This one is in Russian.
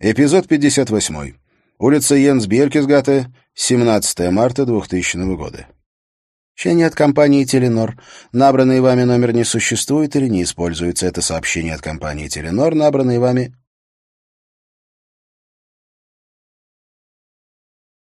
Эпизод 58. Улица Йенс Бьеркесгата, 17 марта 2000 года. Сообщение от компании «Теленор». Набранный вами номер не существует или не используется. Это сообщение от компании «Теленор». Набранный вами